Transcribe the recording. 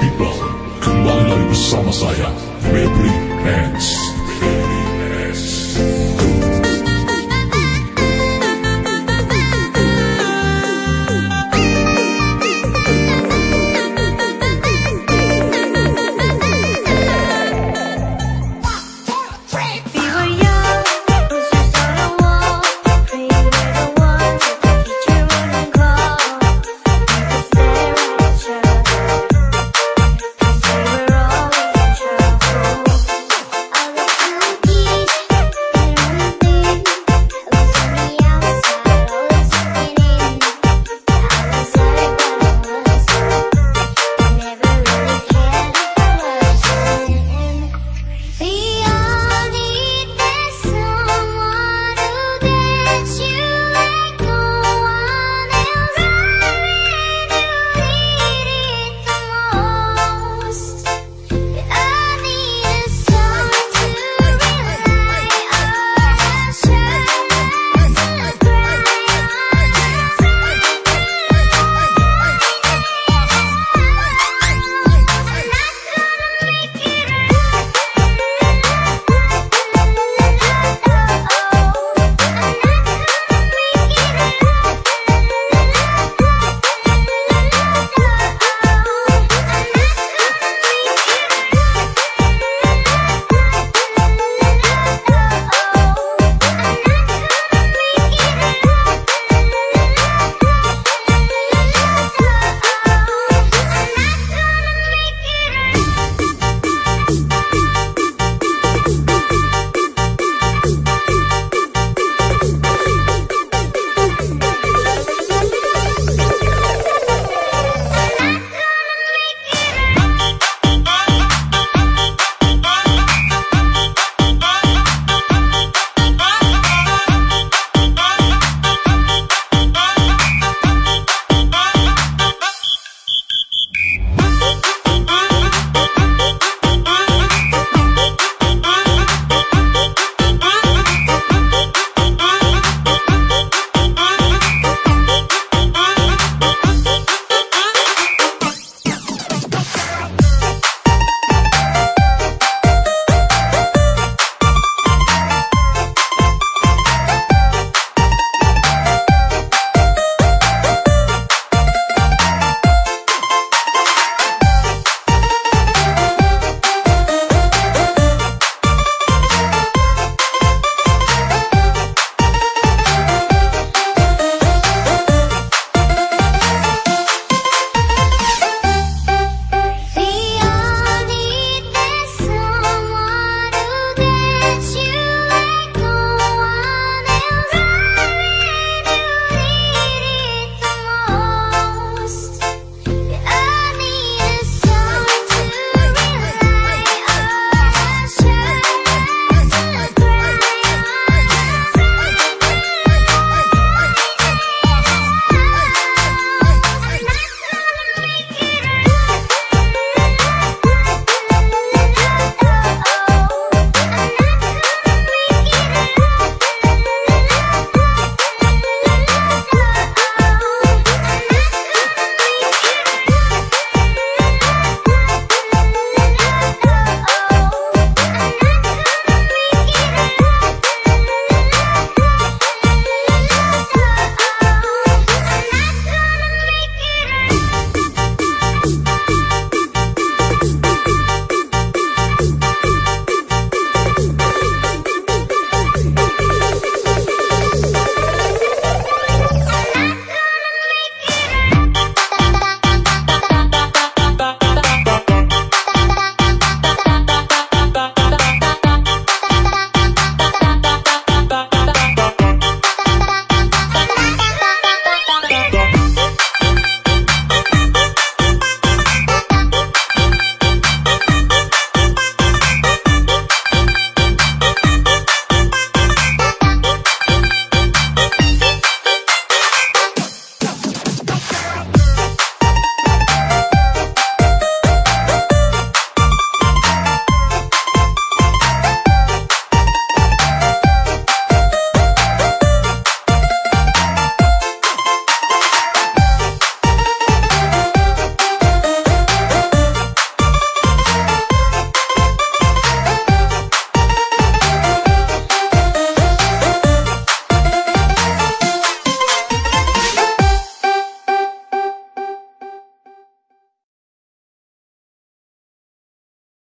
people, kembali lagi bersama saya, Febri Hanks.